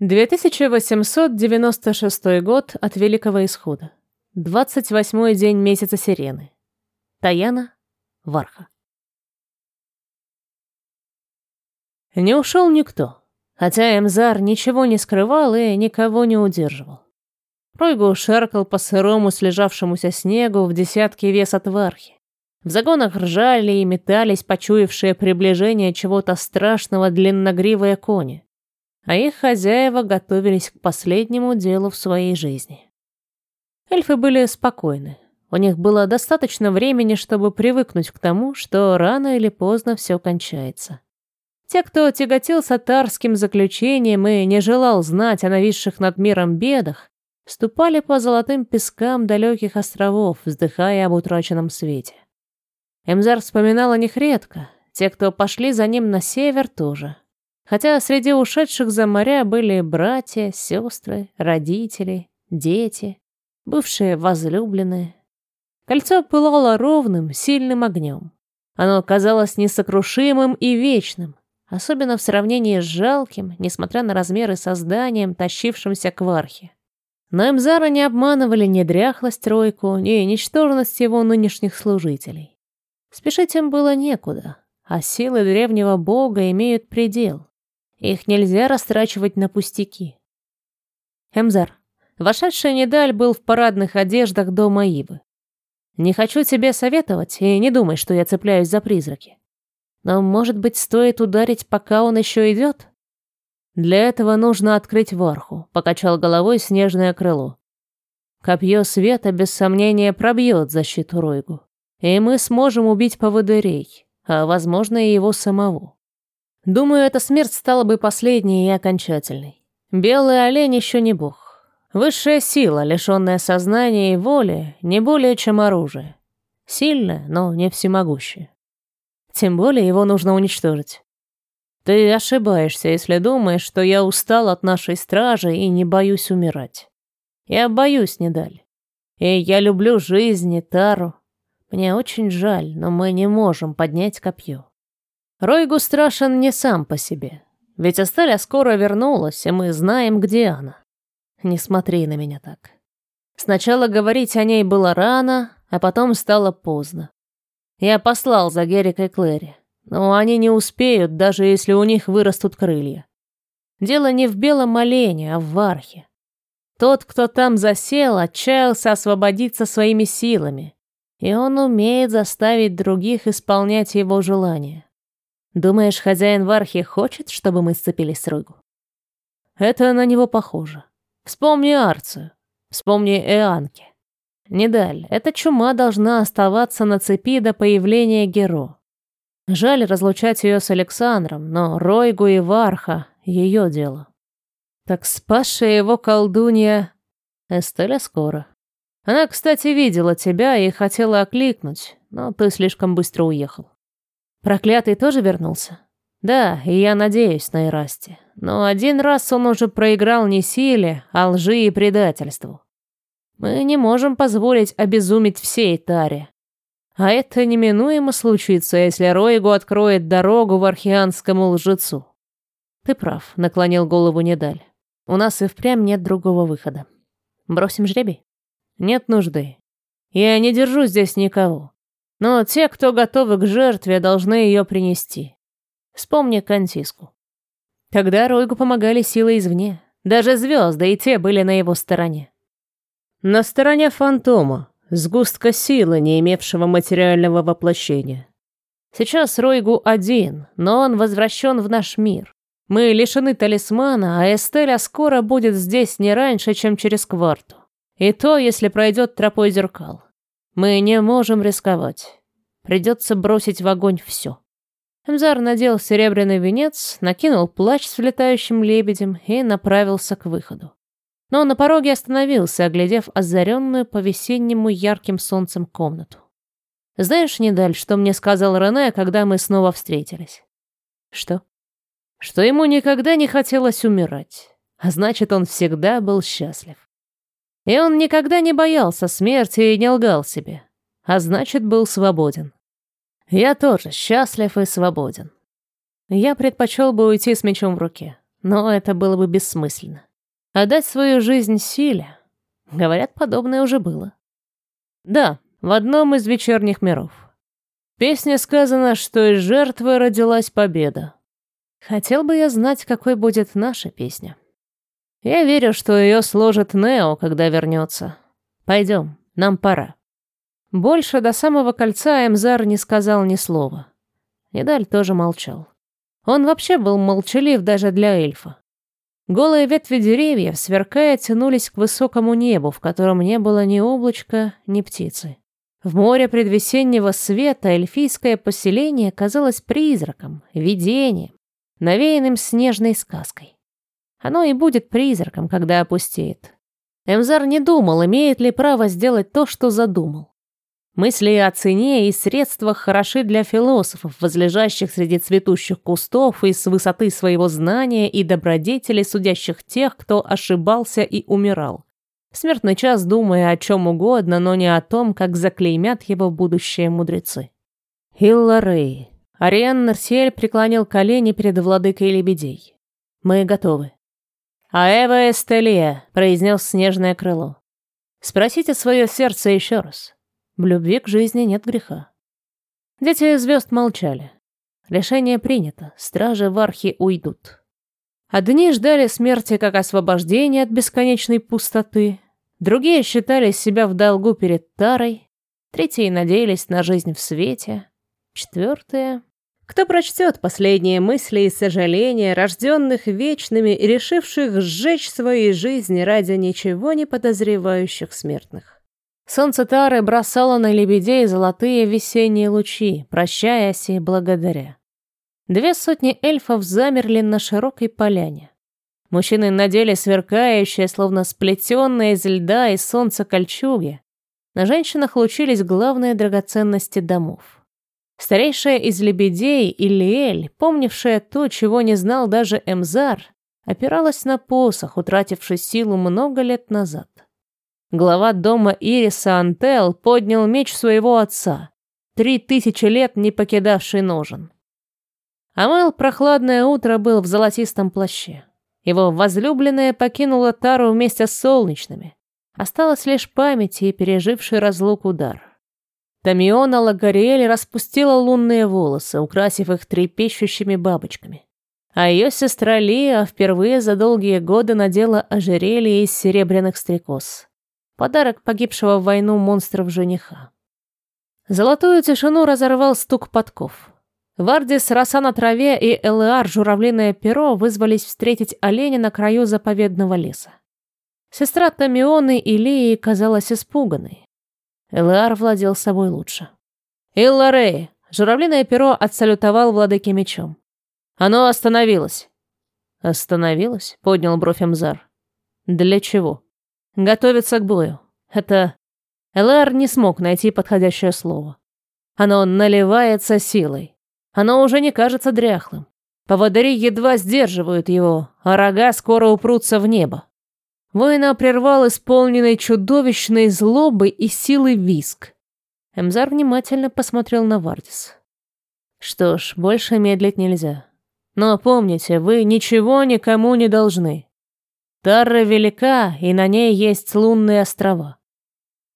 2896 год от Великого Исхода. 28-й день месяца Сирены. Таяна, Варха. Не ушел никто, хотя Эмзар ничего не скрывал и никого не удерживал. Ройгу шаркал по сырому слежавшемуся снегу в десятки вес от Вархи. В загонах ржали и метались почуявшие приближение чего-то страшного длинногривые кони а их хозяева готовились к последнему делу в своей жизни. Эльфы были спокойны. У них было достаточно времени, чтобы привыкнуть к тому, что рано или поздно все кончается. Те, кто тяготился тарским заключением и не желал знать о нависших над миром бедах, ступали по золотым пескам далеких островов, вздыхая об утраченном свете. Эмзар вспоминал о них редко, те, кто пошли за ним на север, тоже. Хотя среди ушедших за моря были братья, сестры, родители, дети, бывшие возлюбленные. Кольцо пылало ровным, сильным огнем. Оно казалось несокрушимым и вечным, особенно в сравнении с жалким, несмотря на размеры созданием, тащившимся к Вархе. Но Эмзара не обманывали ни дряхлость тройку, ни ничтожность его нынешних служителей. Спешить им было некуда, а силы древнего бога имеют предел. Их нельзя растрачивать на пустяки. Эмзар, вошедший Недаль был в парадных одеждах дома Ивы. Не хочу тебе советовать, и не думай, что я цепляюсь за призраки. Но, может быть, стоит ударить, пока он еще идет? Для этого нужно открыть варху, покачал головой снежное крыло. Копье света, без сомнения, пробьет защиту Ройгу, и мы сможем убить поводырей, а, возможно, и его самого. Думаю, эта смерть стала бы последней и окончательной. Белый олень еще не бог. Высшая сила, лишенная сознания и воли, не более чем оружие. Сильное, но не всемогущее. Тем более его нужно уничтожить. Ты ошибаешься, если думаешь, что я устал от нашей стражи и не боюсь умирать. Я боюсь, Недаль. И я люблю жизнь и Тару. Мне очень жаль, но мы не можем поднять копье. Ройгу страшен не сам по себе. Ведь Астеля скоро вернулась, и мы знаем, где она. Не смотри на меня так. Сначала говорить о ней было рано, а потом стало поздно. Я послал за Герикой Клэри, но они не успеют, даже если у них вырастут крылья. Дело не в белом олене, а в вархе. Тот, кто там засел, отчаялся освободиться своими силами, и он умеет заставить других исполнять его желания. Думаешь, хозяин Вархи хочет, чтобы мы сцепились с Рыгу? Это на него похоже. Вспомни Арцию. Вспомни Эанки. Недаль, эта чума должна оставаться на цепи до появления Геро. Жаль разлучать ее с Александром, но Ройгу и Варха — ее дело. Так спасшая его колдунья Эстеля скоро. Она, кстати, видела тебя и хотела окликнуть, но ты слишком быстро уехал. Проклятый тоже вернулся? Да, и я надеюсь на Ирасти. Но один раз он уже проиграл не силе, а лжи и предательству. Мы не можем позволить обезумить всей Таре. А это неминуемо случится, если Ройгу откроет дорогу в архианскому лжецу. Ты прав, наклонил голову Недаль. У нас и впрямь нет другого выхода. Бросим жребий? Нет нужды. Я не держу здесь никого. Но те, кто готовы к жертве, должны ее принести. Вспомни Кантиску. Тогда Ройгу помогали силы извне. Даже звезды и те были на его стороне. На стороне фантома, сгустка силы, не имевшего материального воплощения. Сейчас Ройгу один, но он возвращен в наш мир. Мы лишены талисмана, а Эстеля скоро будет здесь не раньше, чем через кварту. И то, если пройдет тропой зеркал. Мы не можем рисковать. Придется бросить в огонь все. Эмзар надел серебряный венец, накинул плащ с влетающим лебедем и направился к выходу. Но на пороге остановился, оглядев озаренную по-весеннему ярким солнцем комнату. «Знаешь, Недаль, что мне сказал Рене, когда мы снова встретились?» «Что?» «Что ему никогда не хотелось умирать, а значит, он всегда был счастлив. И он никогда не боялся смерти и не лгал себе, а значит, был свободен. Я тоже счастлив и свободен. Я предпочел бы уйти с мечом в руке, но это было бы бессмысленно. Отдать свою жизнь силе, говорят, подобное уже было. Да, в одном из вечерних миров. В песне сказано, что из жертвы родилась победа. Хотел бы я знать, какой будет наша песня. Я верю, что ее сложит Нео, когда вернется. Пойдем, нам пора. Больше до самого кольца Эмзар не сказал ни слова. Недаль тоже молчал. Он вообще был молчалив даже для эльфа. Голые ветви деревьев, сверкая, тянулись к высокому небу, в котором не было ни облачка, ни птицы. В море предвесеннего света эльфийское поселение казалось призраком, видением, навеянным снежной сказкой. Оно и будет призраком, когда опустеет. Эмзар не думал, имеет ли право сделать то, что задумал. Мысли о цене и средствах хороши для философов, возлежащих среди цветущих кустов и с высоты своего знания и добродетели, судящих тех, кто ошибался и умирал. Смертный час думая о чем угодно, но не о том, как заклеймят его будущие мудрецы. Хилла Рэй. Ариен Нарсиэль преклонил колени перед владыкой лебедей. «Мы готовы». «Аэва Эстелия», — произнес снежное крыло. «Спросите свое сердце еще раз. В любви к жизни нет греха». Дети звезд молчали. Решение принято, стражи в архе уйдут. Одни ждали смерти как освобождения от бесконечной пустоты, другие считали себя в долгу перед Тарой, третьи надеялись на жизнь в свете, четвертые кто прочтет последние мысли и сожаления, рожденных вечными и решивших сжечь свои жизни ради ничего не подозревающих смертных? Солнце Тары бросало на лебедей золотые весенние лучи, прощаясь и благодаря. Две сотни эльфов замерли на широкой поляне. Мужчины надели сверкающие, словно сплетенные из льда и солнца кольчуги. На женщинах лучились главные драгоценности домов. Старейшая из лебедей, Иллиэль, помнившая то, чего не знал даже Эмзар, опиралась на посох, утративший силу много лет назад. Глава дома Ириса Антел поднял меч своего отца, три тысячи лет не покидавший ножен. Амел прохладное утро был в золотистом плаще. Его возлюбленная покинула Тару вместе с солнечными. Осталась лишь память и переживший разлуку дар. Тамиона Лагариэль распустила лунные волосы, украсив их трепещущими бабочками. А ее сестра Лия впервые за долгие годы надела ожерелье из серебряных стрекоз. Подарок погибшего в войну монстров жениха. Золотую тишину разорвал стук подков. Вардис, роса на траве и Элеар, журавлиное перо, вызвались встретить оленя на краю заповедного леса. Сестра Тамионы и Лии казалась испуганной. Элар владел собой лучше. «Илларей!» Журавлиное перо отсалютовал владыке мечом. «Оно остановилось!» «Остановилось?» — поднял бровь Эмзар. «Для чего?» «Готовиться к бою. Это...» Элар не смог найти подходящее слово. Оно наливается силой. Оно уже не кажется дряхлым. Поводыри едва сдерживают его, а рога скоро упрутся в небо. Воина прервал исполненный чудовищной злобы и силы виск. Эмзар внимательно посмотрел на Вардис. Что ж, больше медлить нельзя. Но помните, вы ничего никому не должны. Тарра велика, и на ней есть лунные острова.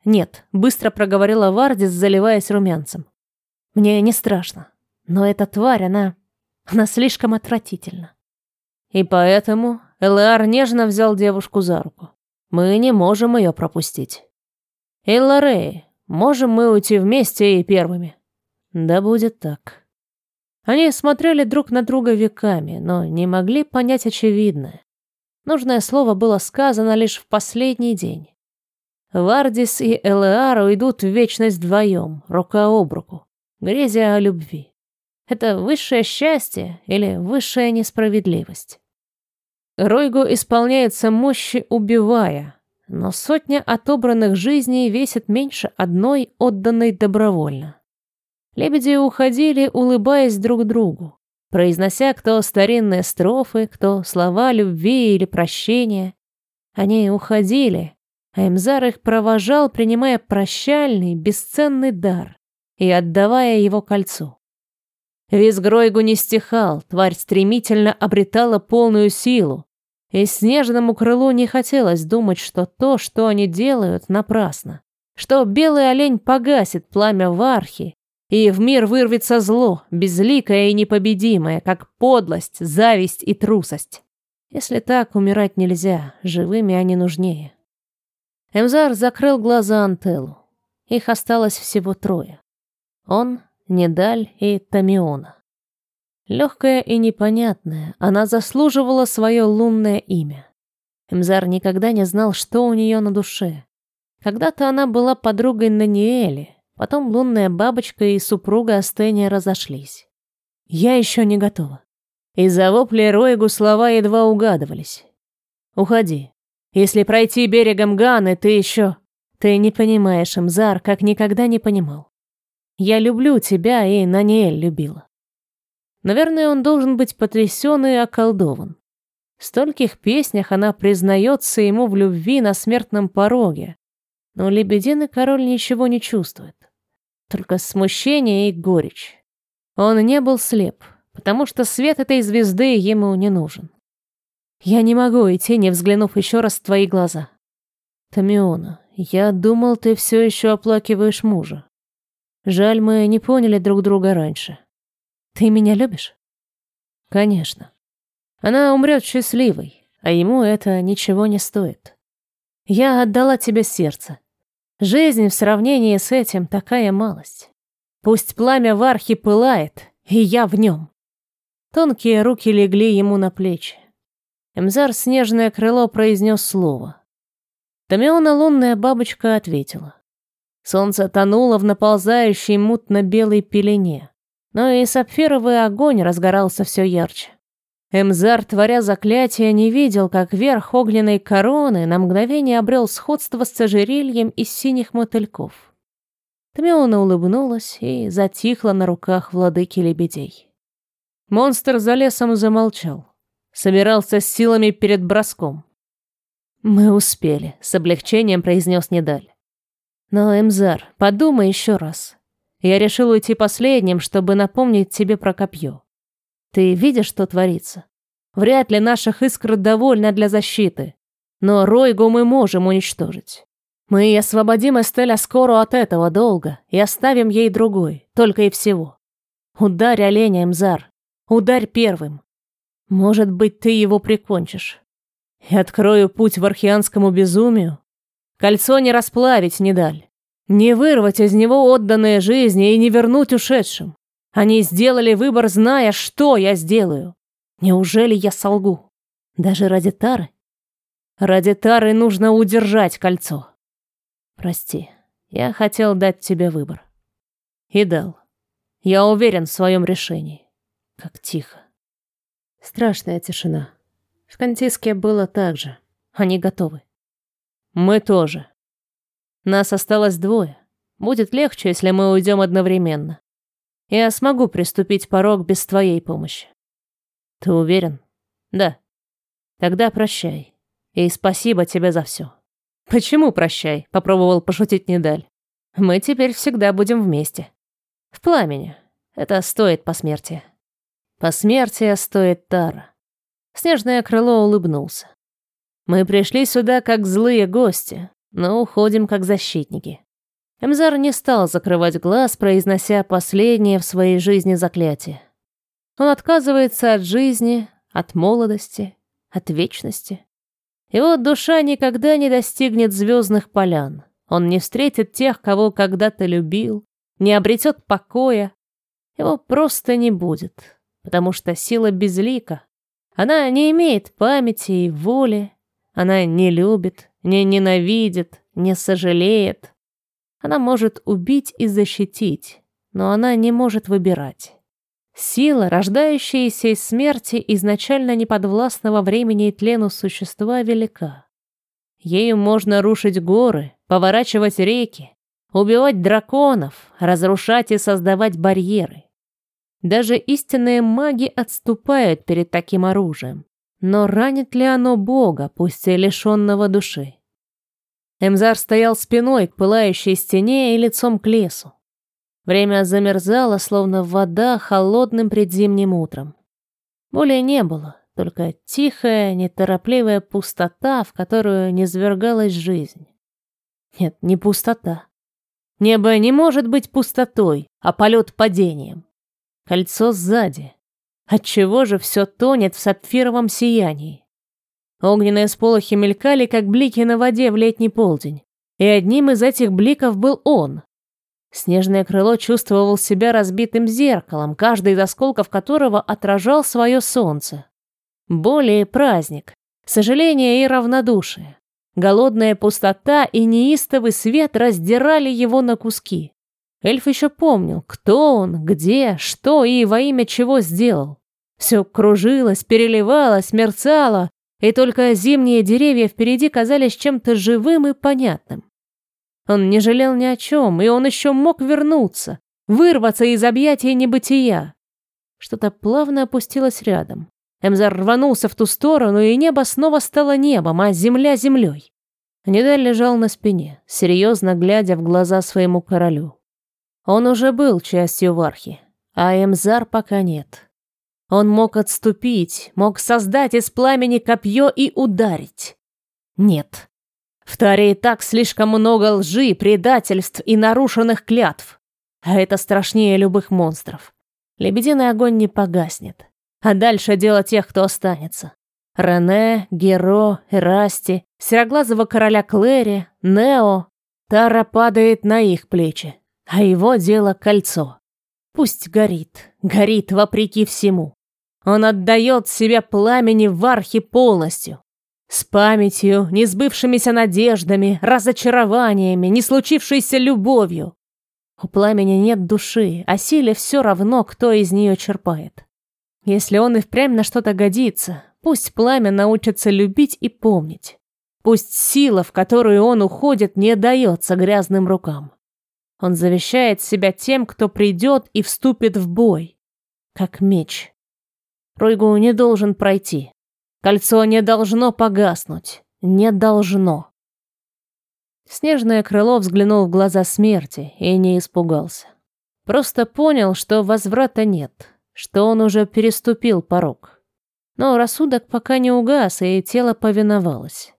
Нет, быстро проговорила Вардис, заливаясь румянцем. Мне не страшно, но эта тварь, она... она слишком отвратительна. И поэтому Элар нежно взял девушку за руку. Мы не можем ее пропустить. Элларей, можем мы уйти вместе и первыми? Да будет так. Они смотрели друг на друга веками, но не могли понять очевидное. Нужное слово было сказано лишь в последний день. Вардис и Элеар уйдут в вечность вдвоем, рука об руку, грезя о любви. Это высшее счастье или высшая несправедливость? Ройгу исполняется мощи, убивая, но сотня отобранных жизней весит меньше одной, отданной добровольно. Лебеди уходили, улыбаясь друг другу, произнося кто старинные строфы, кто слова любви или прощения. Они уходили, а Эмзар их провожал, принимая прощальный, бесценный дар и отдавая его кольцу. Визг Ройгу не стихал, тварь стремительно обретала полную силу. И снежному крылу не хотелось думать, что то, что они делают, напрасно. Что белый олень погасит пламя в архе, и в мир вырвется зло, безликое и непобедимое, как подлость, зависть и трусость. Если так, умирать нельзя, живыми они нужнее. Эмзар закрыл глаза Антеллу. Их осталось всего трое. Он, Недаль и Тамиона. Легкая и непонятная, она заслуживала свое лунное имя. Эмзар никогда не знал, что у нее на душе. Когда-то она была подругой Наниэли, потом лунная бабочка и супруга Астения разошлись. Я еще не готова. Из-за вопли Ройгу слова едва угадывались. «Уходи. Если пройти берегом Ганы, ты еще...» «Ты не понимаешь, Эмзар, как никогда не понимал. Я люблю тебя, и Наниэль любила. Наверное, он должен быть потрясен и околдован. В стольких песнях она признается ему в любви на смертном пороге, но лебединый король ничего не чувствует. Только смущение и горечь. Он не был слеп, потому что свет этой звезды ему не нужен. Я не могу идти, не взглянув еще раз в твои глаза. Тамиона, я думал, ты все еще оплакиваешь мужа. Жаль, мы не поняли друг друга раньше. Ты меня любишь? Конечно. Она умрет счастливой, а ему это ничего не стоит. Я отдала тебе сердце. Жизнь в сравнении с этим такая малость. Пусть пламя в архе пылает, и я в нем. Тонкие руки легли ему на плечи. Эмзар снежное крыло произнес слово. Тамиона лунная бабочка ответила. Солнце тонуло в наползающей мутно-белой пелене, но и сапфировый огонь разгорался все ярче. Эмзар, творя заклятие, не видел, как верх огненной короны на мгновение обрел сходство с ожерельем из синих мотыльков. Тмеона улыбнулась и затихла на руках владыки лебедей. Монстр за лесом замолчал. Собирался с силами перед броском. «Мы успели», — с облегчением произнес Недаль. Но, Эмзар, подумай еще раз. Я решил уйти последним, чтобы напомнить тебе про копье. Ты видишь, что творится? Вряд ли наших искр довольно для защиты. Но Ройгу мы можем уничтожить. Мы освободим Эстель Аскору от этого долга и оставим ей другой, только и всего. Ударь оленя, Эмзар. Ударь первым. Может быть, ты его прикончишь. И открою путь в архианскому безумию, Кольцо не расплавить не даль. Не вырвать из него отданные жизни и не вернуть ушедшим. Они сделали выбор, зная, что я сделаю. Неужели я солгу? Даже ради Тары? Ради Тары нужно удержать кольцо. Прости, я хотел дать тебе выбор. И дал. Я уверен в своем решении. Как тихо. Страшная тишина. В Кантиске было так же. Они готовы. Мы тоже. Нас осталось двое. Будет легче, если мы уйдем одновременно. Я смогу приступить порог без твоей помощи. Ты уверен? Да. Тогда прощай. И спасибо тебе за все. Почему прощай? Попробовал пошутить Недаль. Мы теперь всегда будем вместе. В пламени. Это стоит посмертия. Посмертия стоит Тара. Снежное крыло улыбнулся. Мы пришли сюда как злые гости, но уходим как защитники. Эмзар не стал закрывать глаз, произнося последнее в своей жизни заклятие. Он отказывается от жизни, от молодости, от вечности. Его душа никогда не достигнет звездных полян. Он не встретит тех, кого когда-то любил, не обретет покоя. Его просто не будет, потому что сила безлика. Она не имеет памяти и воли, она не любит, не ненавидит, не сожалеет. Она может убить и защитить, но она не может выбирать. Сила, рождающаяся из смерти изначально неподвластного времени и тлену существа, велика. Ею можно рушить горы, поворачивать реки, убивать драконов, разрушать и создавать барьеры. Даже истинные маги отступают перед таким оружием. Но ранит ли оно Бога, пусть и лишенного души? Эмзар стоял спиной к пылающей стене и лицом к лесу. Время замерзало, словно вода холодным предзимним утром. Более не было, только тихая, неторопливая пустота, в которую низвергалась жизнь. Нет, не пустота. Небо не может быть пустотой, а полет падением. Кольцо сзади. Отчего же все тонет в сапфировом сиянии? Огненные сполохи мелькали, как блики на воде в летний полдень. И одним из этих бликов был он. Снежное крыло чувствовал себя разбитым зеркалом, каждый из осколков которого отражал свое солнце. Более праздник, сожаление и равнодушие. Голодная пустота и неистовый свет раздирали его на куски. Эльф еще помнил, кто он, где, что и во имя чего сделал. Все кружилось, переливалось, мерцало, и только зимние деревья впереди казались чем-то живым и понятным. Он не жалел ни о чем, и он еще мог вернуться, вырваться из объятий небытия. Что-то плавно опустилось рядом. Эмзар рванулся в ту сторону, и небо снова стало небом, а земля землей. Недаль лежал на спине, серьезно глядя в глаза своему королю. Он уже был частью Вархи, а Эмзар пока нет. Он мог отступить, мог создать из пламени копье и ударить. Нет. В Таре и так слишком много лжи, предательств и нарушенных клятв. А это страшнее любых монстров. Лебединый огонь не погаснет. А дальше дело тех, кто останется. Рене, Геро, Эрасти, Сероглазого короля Клэри, Нео. Тара падает на их плечи, а его дело кольцо. Пусть горит, горит вопреки всему. Он отдает себя пламени в архе полностью. С памятью, несбывшимися надеждами, разочарованиями, не случившейся любовью. У пламени нет души, а силе все равно, кто из нее черпает. Если он и впрямь на что-то годится, пусть пламя научится любить и помнить. Пусть сила, в которую он уходит, не дается грязным рукам. Он завещает себя тем, кто придет и вступит в бой. Как меч. Ройгу не должен пройти. Кольцо не должно погаснуть. Не должно. Снежное крыло взглянул в глаза смерти и не испугался. Просто понял, что возврата нет что он уже переступил порог. Но рассудок пока не угас, и тело повиновалось.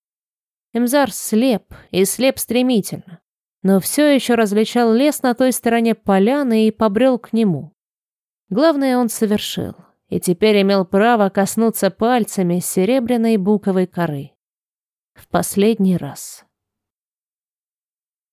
Эмзар слеп, и слеп стремительно, но все еще различал лес на той стороне поляны и побрел к нему. Главное он совершил, и теперь имел право коснуться пальцами серебряной буковой коры. В последний раз.